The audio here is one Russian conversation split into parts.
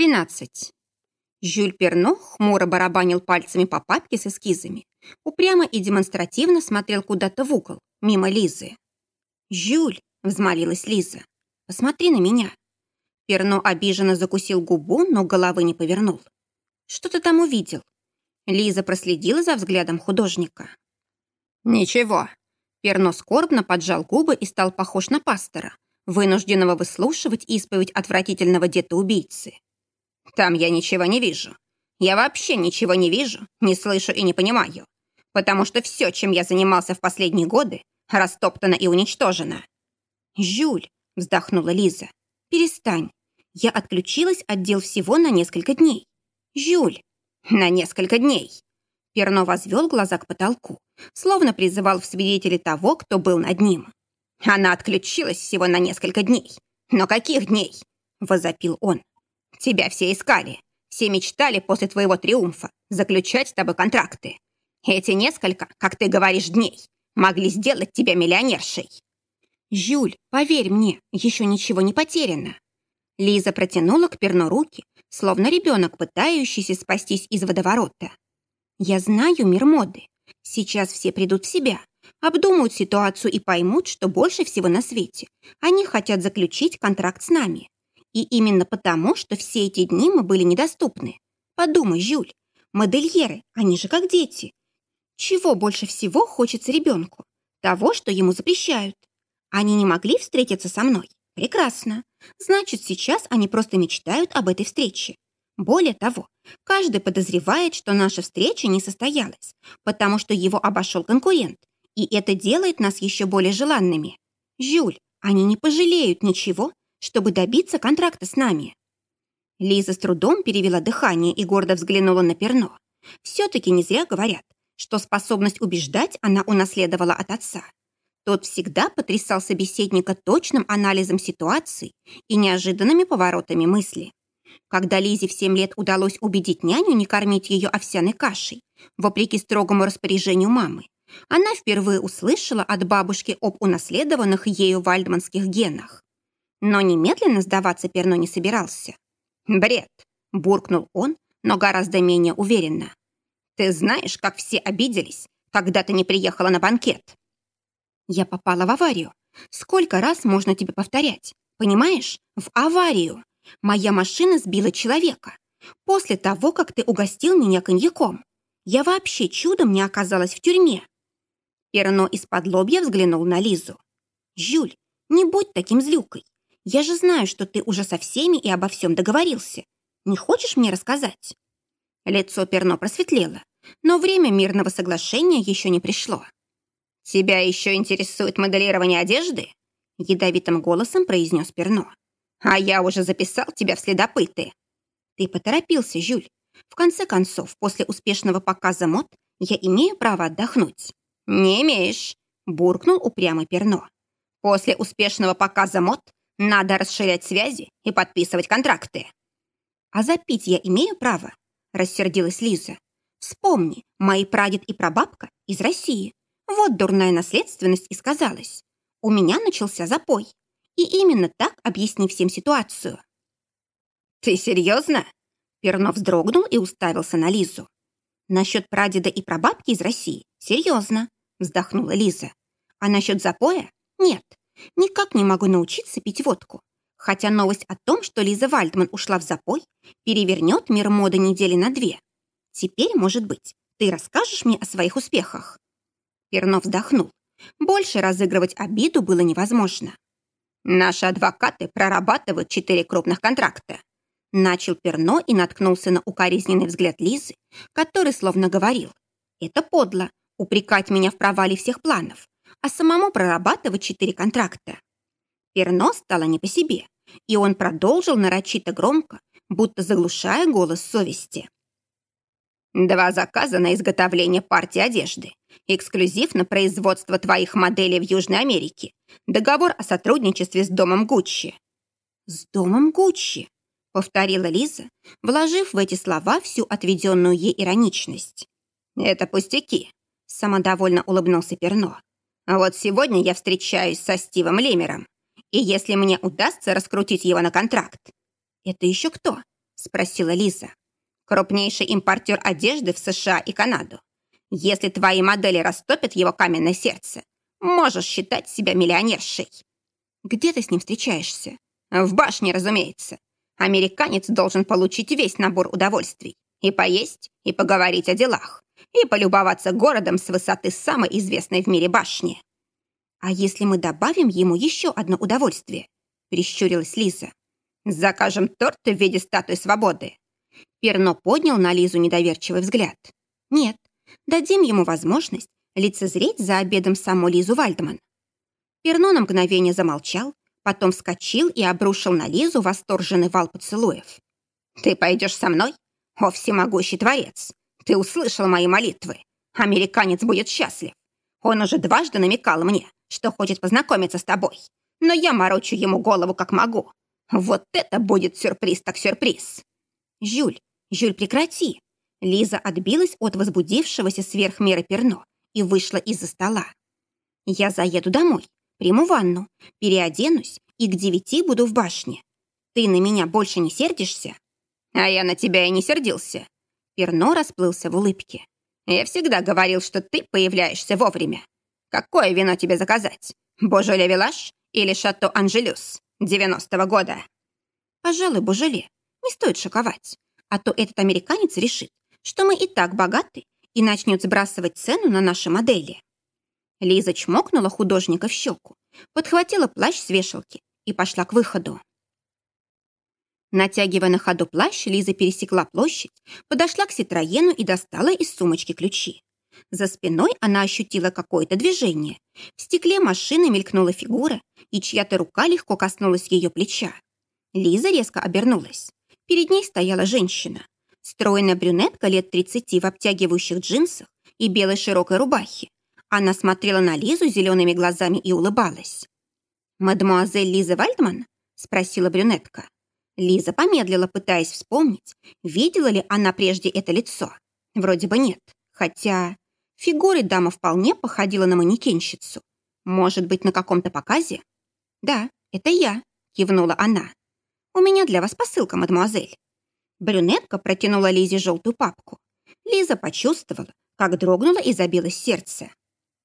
13. Жюль Перно хмуро барабанил пальцами по папке с эскизами, упрямо и демонстративно смотрел куда-то в угол, мимо Лизы. «Жюль!» — взмолилась Лиза. «Посмотри на меня!» Перно обиженно закусил губу, но головы не повернул. «Что ты там увидел?» Лиза проследила за взглядом художника. «Ничего». Перно скорбно поджал губы и стал похож на пастора, вынужденного выслушивать исповедь отвратительного деда-убийцы. «Там я ничего не вижу. Я вообще ничего не вижу, не слышу и не понимаю, потому что все, чем я занимался в последние годы, растоптано и уничтожено». «Жюль», — вздохнула Лиза, — «перестань. Я отключилась от дел всего на несколько дней. Жюль, на несколько дней». Перно возвел глаза к потолку, словно призывал в свидетели того, кто был над ним. «Она отключилась всего на несколько дней. Но каких дней?» — возопил он. «Тебя все искали. Все мечтали после твоего триумфа заключать с тобой контракты. Эти несколько, как ты говоришь, дней могли сделать тебя миллионершей». «Жюль, поверь мне, еще ничего не потеряно». Лиза протянула к Перно руки, словно ребенок, пытающийся спастись из водоворота. «Я знаю мир моды. Сейчас все придут в себя, обдумают ситуацию и поймут, что больше всего на свете они хотят заключить контракт с нами. И именно потому, что все эти дни мы были недоступны. Подумай, Жюль, модельеры, они же как дети. Чего больше всего хочется ребенку? Того, что ему запрещают. Они не могли встретиться со мной. Прекрасно. Значит, сейчас они просто мечтают об этой встрече. Более того, каждый подозревает, что наша встреча не состоялась, потому что его обошел конкурент, и это делает нас еще более желанными. Жюль, они не пожалеют ничего, чтобы добиться контракта с нами. Лиза с трудом перевела дыхание и гордо взглянула на Перно. Все-таки не зря говорят, что способность убеждать она унаследовала от отца. Тот всегда потрясал собеседника точным анализом ситуации и неожиданными поворотами мысли. Когда Лизе в семь лет удалось убедить няню не кормить ее овсяной кашей, вопреки строгому распоряжению мамы, она впервые услышала от бабушки об унаследованных ею вальдманских генах. Но немедленно сдаваться Перно не собирался. «Бред!» – буркнул он, но гораздо менее уверенно. «Ты знаешь, как все обиделись, когда ты не приехала на банкет?» «Я попала в аварию. Сколько раз можно тебе повторять? Понимаешь? В аварию!» Моя машина сбила человека. После того, как ты угостил меня коньяком. Я вообще чудом не оказалась в тюрьме. Перно из-под лобья взглянул на Лизу. «Жюль, не будь таким злюкой. Я же знаю, что ты уже со всеми и обо всем договорился. Не хочешь мне рассказать?» Лицо Перно просветлело, но время мирного соглашения еще не пришло. «Тебя еще интересует моделирование одежды?» Ядовитым голосом произнес Перно. А я уже записал тебя в следопыты. Ты поторопился, Жюль. В конце концов, после успешного показа мод я имею право отдохнуть. Не имеешь, буркнул упрямый Перно. После успешного показа мод надо расширять связи и подписывать контракты. А запить я имею право, рассердилась Лиза. Вспомни, мои прадед и прабабка из России. Вот дурная наследственность и сказалась. У меня начался запой. И именно так объясни всем ситуацию. «Ты серьезно?» Пернов вздрогнул и уставился на Лизу. «Насчет прадеда и прабабки из России? Серьезно?» вздохнула Лиза. «А насчет запоя? Нет. Никак не могу научиться пить водку. Хотя новость о том, что Лиза Вальдман ушла в запой, перевернет мир моды недели на две. Теперь, может быть, ты расскажешь мне о своих успехах?» Пернов вздохнул. Больше разыгрывать обиду было невозможно. Наши адвокаты прорабатывают четыре крупных контракта. Начал Перно и наткнулся на укоризненный взгляд Лизы, который словно говорил. Это подло, упрекать меня в провале всех планов, а самому прорабатывать четыре контракта. Перно стало не по себе, и он продолжил нарочито громко, будто заглушая голос совести. Два заказа на изготовление партии одежды. Эксклюзив на производство твоих моделей в Южной Америке. Договор о сотрудничестве с домом Гуччи». «С домом Гуччи», — повторила Лиза, вложив в эти слова всю отведенную ей ироничность. «Это пустяки», — самодовольно улыбнулся Перно. «А вот сегодня я встречаюсь со Стивом Лемером, и если мне удастся раскрутить его на контракт...» «Это еще кто?» — спросила Лиза. «Крупнейший импортер одежды в США и Канаду. Если твои модели растопят его каменное сердце, можешь считать себя миллионершей». «Где ты с ним встречаешься?» «В башне, разумеется. Американец должен получить весь набор удовольствий. И поесть, и поговорить о делах, и полюбоваться городом с высоты самой известной в мире башни». «А если мы добавим ему еще одно удовольствие?» — прищурилась Лиза. «Закажем торт в виде статуи свободы». Перно поднял на Лизу недоверчивый взгляд. «Нет, дадим ему возможность лицезреть за обедом саму Лизу Вальдман». Перно на мгновение замолчал, потом вскочил и обрушил на Лизу восторженный вал поцелуев. «Ты пойдешь со мной? О, всемогущий творец! Ты услышал мои молитвы. Американец будет счастлив. Он уже дважды намекал мне, что хочет познакомиться с тобой. Но я морочу ему голову как могу. Вот это будет сюрприз так сюрприз. Жюль, Жюль, прекрати. Лиза отбилась от возбудившегося сверх меры перно и вышла из-за стола. Я заеду домой, приму ванну, переоденусь и к девяти буду в башне. Ты на меня больше не сердишься? А я на тебя и не сердился. Перно расплылся в улыбке. Я всегда говорил, что ты появляешься вовремя. Какое вино тебе заказать? Божоле Вилаш или Шато Анжелюс 90-го года? Пожалуй, Божоле. Не стоит шоковать. А то этот американец решит, что мы и так богаты и начнет сбрасывать цену на наши модели. Лиза чмокнула художника в щеку, подхватила плащ с вешалки и пошла к выходу. Натягивая на ходу плащ, Лиза пересекла площадь, подошла к Ситроену и достала из сумочки ключи. За спиной она ощутила какое-то движение. В стекле машины мелькнула фигура, и чья-то рука легко коснулась ее плеча. Лиза резко обернулась. Перед ней стояла женщина. Стройная брюнетка лет 30 в обтягивающих джинсах и белой широкой рубахе. Она смотрела на Лизу зелеными глазами и улыбалась. «Мадемуазель Лиза Вальдман?» – спросила брюнетка. Лиза помедлила, пытаясь вспомнить, видела ли она прежде это лицо. Вроде бы нет, хотя фигурой дама вполне походила на манекенщицу. Может быть, на каком-то показе? «Да, это я», — кивнула она. «У меня для вас посылка, мадемуазель». Брюнетка протянула Лизе желтую папку. Лиза почувствовала, как дрогнуло и забилось сердце.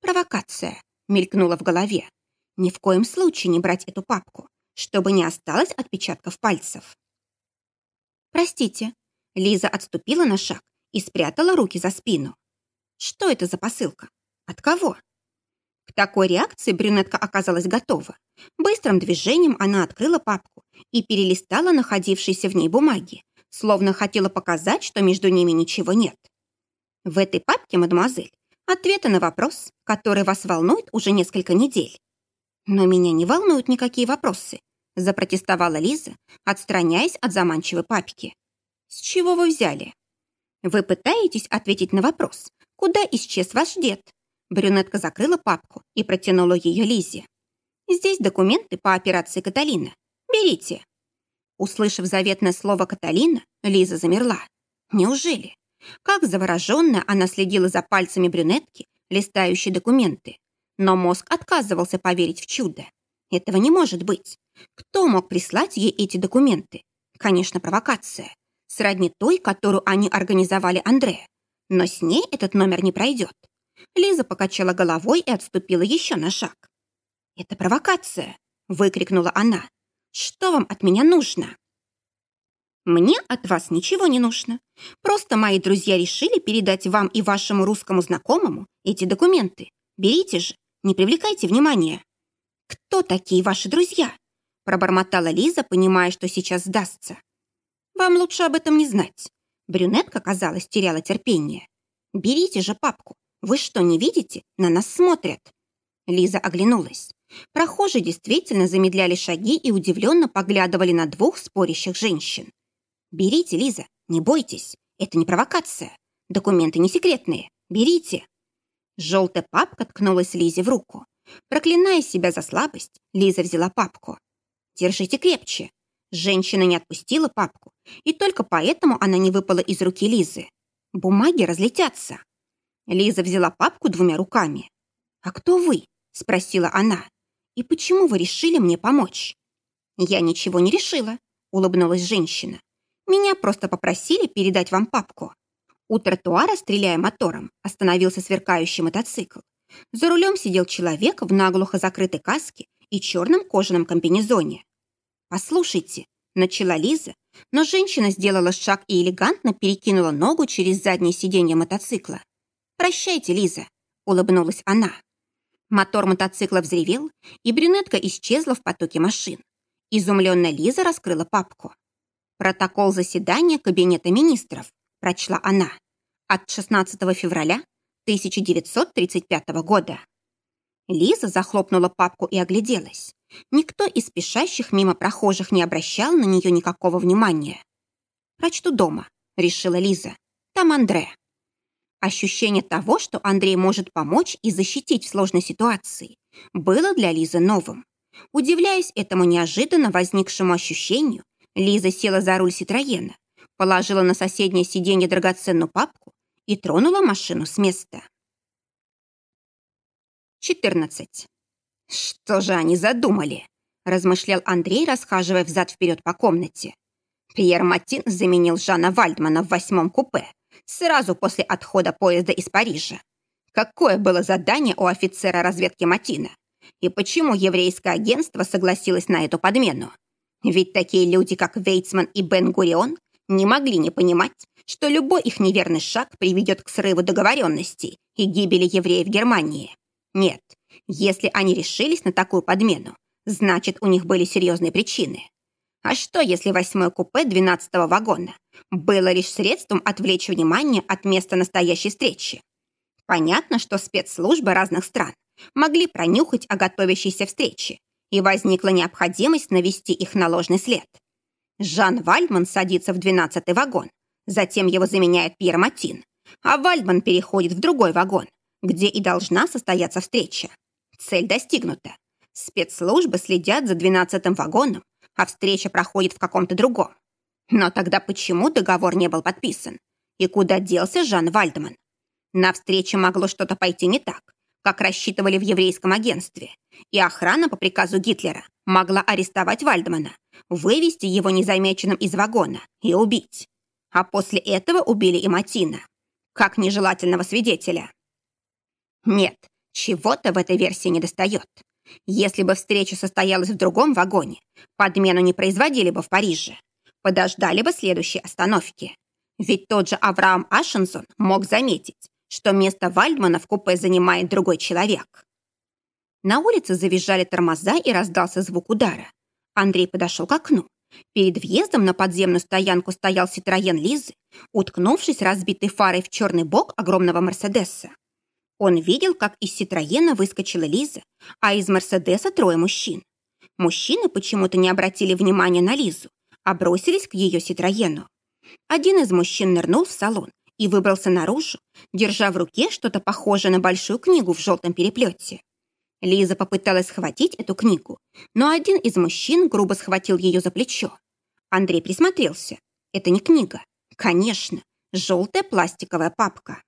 «Провокация», — мелькнула в голове. «Ни в коем случае не брать эту папку чтобы не осталось отпечатков пальцев. «Простите», — Лиза отступила на шаг и спрятала руки за спину. «Что это за посылка? От кого?» К такой реакции брюнетка оказалась готова. Быстрым движением она открыла папку и перелистала находившиеся в ней бумаги, словно хотела показать, что между ними ничего нет. В этой папке, мадемуазель, ответы на вопрос, который вас волнует уже несколько недель. Но меня не волнуют никакие вопросы запротестовала Лиза, отстраняясь от заманчивой папки. «С чего вы взяли?» «Вы пытаетесь ответить на вопрос, куда исчез ваш дед?» Брюнетка закрыла папку и протянула ее Лизе. «Здесь документы по операции Каталина. Берите». Услышав заветное слово «Каталина», Лиза замерла. «Неужели?» Как завороженная она следила за пальцами брюнетки, листающей документы. Но мозг отказывался поверить в чудо. Этого не может быть. Кто мог прислать ей эти документы? Конечно, провокация. Сродни той, которую они организовали Андре. Но с ней этот номер не пройдет. Лиза покачала головой и отступила еще на шаг. «Это провокация!» — выкрикнула она. «Что вам от меня нужно?» «Мне от вас ничего не нужно. Просто мои друзья решили передать вам и вашему русскому знакомому эти документы. Берите же, не привлекайте внимания». «Кто такие ваши друзья?» пробормотала Лиза, понимая, что сейчас сдастся. «Вам лучше об этом не знать». Брюнетка, казалось, теряла терпение. «Берите же папку. Вы что, не видите? На нас смотрят». Лиза оглянулась. Прохожие действительно замедляли шаги и удивленно поглядывали на двух спорящих женщин. «Берите, Лиза, не бойтесь. Это не провокация. Документы не секретные. Берите». Желтая папка ткнулась Лизе в руку. Проклиная себя за слабость, Лиза взяла папку. Держите крепче. Женщина не отпустила папку, и только поэтому она не выпала из руки Лизы. Бумаги разлетятся. Лиза взяла папку двумя руками. «А кто вы?» – спросила она. «И почему вы решили мне помочь?» «Я ничего не решила», – улыбнулась женщина. Меня просто попросили передать вам папку. У тротуара, стреляя мотором, остановился сверкающий мотоцикл. За рулем сидел человек в наглухо закрытой каске и черном кожаном комбинезоне. «Послушайте», — начала Лиза, но женщина сделала шаг и элегантно перекинула ногу через заднее сиденье мотоцикла. «Прощайте, Лиза», — улыбнулась она. Мотор мотоцикла взревел, и брюнетка исчезла в потоке машин. Изумленная Лиза раскрыла папку. «Протокол заседания Кабинета министров», — прочла она, от 16 февраля 1935 года. Лиза захлопнула папку и огляделась. Никто из спешащих мимо прохожих не обращал на нее никакого внимания. «Прочту дома», — решила Лиза. «Там Андре». Ощущение того, что Андрей может помочь и защитить в сложной ситуации, было для Лизы новым. Удивляясь этому неожиданно возникшему ощущению, Лиза села за руль Ситроена, положила на соседнее сиденье драгоценную папку и тронула машину с места. 14. «Что же они задумали?» – размышлял Андрей, расхаживая взад-вперед по комнате. Пьер Матин заменил Жана Вальдмана в восьмом купе сразу после отхода поезда из Парижа. Какое было задание у офицера разведки Матина? И почему еврейское агентство согласилось на эту подмену? Ведь такие люди, как Вейцман и Бен-Гурион, не могли не понимать, что любой их неверный шаг приведет к срыву договоренностей и гибели евреев Германии. Нет, если они решились на такую подмену, значит, у них были серьезные причины. А что, если восьмое купе 12-го вагона было лишь средством отвлечь внимание от места настоящей встречи? Понятно, что спецслужбы разных стран могли пронюхать о готовящейся встрече, и возникла необходимость навести их на ложный след. Жан Вальдман садится в 12-й вагон, затем его заменяет Пьер Матин, а Вальдман переходит в другой вагон, где и должна состояться встреча. Цель достигнута. Спецслужбы следят за двенадцатым вагоном, а встреча проходит в каком-то другом. Но тогда почему договор не был подписан? И куда делся Жан Вальдман? На встрече могло что-то пойти не так, как рассчитывали в еврейском агентстве. И охрана по приказу Гитлера могла арестовать Вальдмана, вывести его незамеченным из вагона и убить. А после этого убили и Матина, как нежелательного свидетеля. Нет, чего-то в этой версии недостает. Если бы встреча состоялась в другом вагоне, подмену не производили бы в Париже. Подождали бы следующей остановки. Ведь тот же Авраам Ашенсон мог заметить, что место Вальдмана в купе занимает другой человек. На улице завизжали тормоза и раздался звук удара. Андрей подошел к окну. Перед въездом на подземную стоянку стоял Ситроен Лизы, уткнувшись разбитой фарой в черный бок огромного Мерседеса. Он видел, как из Ситроена выскочила Лиза, а из Мерседеса трое мужчин. Мужчины почему-то не обратили внимания на Лизу, а бросились к ее Ситроену. Один из мужчин нырнул в салон и выбрался наружу, держа в руке что-то похожее на большую книгу в желтом переплете. Лиза попыталась схватить эту книгу, но один из мужчин грубо схватил ее за плечо. Андрей присмотрелся. Это не книга. Конечно, желтая пластиковая папка.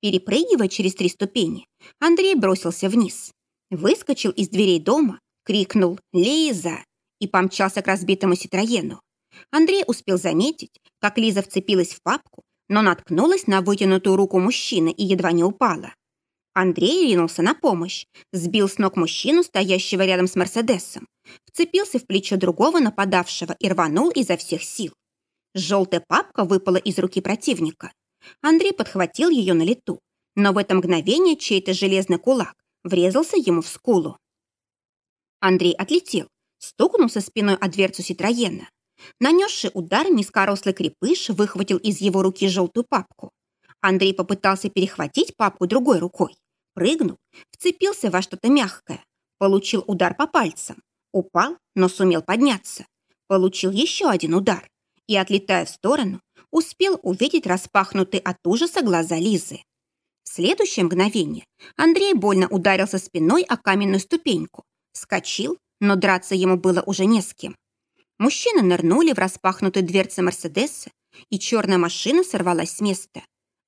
Перепрыгивая через три ступени, Андрей бросился вниз. Выскочил из дверей дома, крикнул «Лиза!» и помчался к разбитому Ситроену. Андрей успел заметить, как Лиза вцепилась в папку, но наткнулась на вытянутую руку мужчины и едва не упала. Андрей ринулся на помощь, сбил с ног мужчину, стоящего рядом с Мерседесом, вцепился в плечо другого нападавшего и рванул изо всех сил. Желтая папка выпала из руки противника. Андрей подхватил ее на лету, но в это мгновение чей-то железный кулак врезался ему в скулу. Андрей отлетел, стукнулся спиной о дверцу Ситроена. Нанесший удар низкорослый крепыш выхватил из его руки желтую папку. Андрей попытался перехватить папку другой рукой, прыгнул, вцепился во что-то мягкое, получил удар по пальцам, упал, но сумел подняться, получил еще один удар и, отлетая в сторону, успел увидеть распахнутые от ужаса глаза Лизы. В следующее мгновение Андрей больно ударился спиной о каменную ступеньку, вскочил, но драться ему было уже не с кем. Мужчины нырнули в распахнутые дверцы Мерседеса, и черная машина сорвалась с места.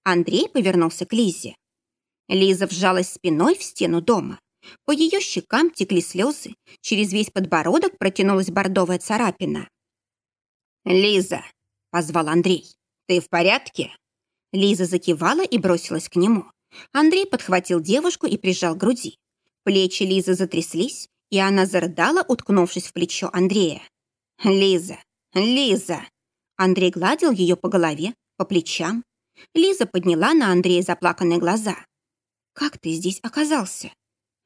Андрей повернулся к Лизе. Лиза вжалась спиной в стену дома. По ее щекам текли слезы, через весь подбородок протянулась бордовая царапина. «Лиза, — позвал Андрей. «Ты в порядке?» Лиза закивала и бросилась к нему. Андрей подхватил девушку и прижал к груди. Плечи Лизы затряслись, и она зарыдала, уткнувшись в плечо Андрея. «Лиза! Лиза!» Андрей гладил ее по голове, по плечам. Лиза подняла на Андрея заплаканные глаза. «Как ты здесь оказался?»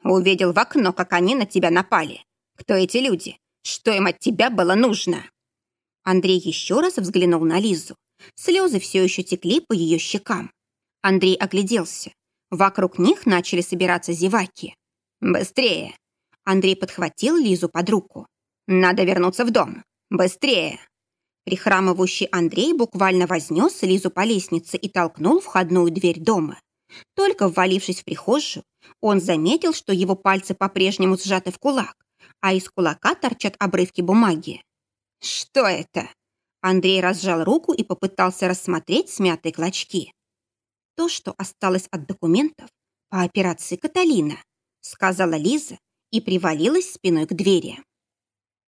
«Увидел в окно, как они на тебя напали. Кто эти люди? Что им от тебя было нужно?» Андрей еще раз взглянул на Лизу. Слезы все еще текли по ее щекам. Андрей огляделся. Вокруг них начали собираться зеваки. «Быстрее!» Андрей подхватил Лизу под руку. «Надо вернуться в дом! Быстрее!» Прихрамывающий Андрей буквально вознес Лизу по лестнице и толкнул входную дверь дома. Только ввалившись в прихожую, он заметил, что его пальцы по-прежнему сжаты в кулак, а из кулака торчат обрывки бумаги. «Что это?» Андрей разжал руку и попытался рассмотреть смятые клочки. «То, что осталось от документов по операции Каталина», сказала Лиза и привалилась спиной к двери.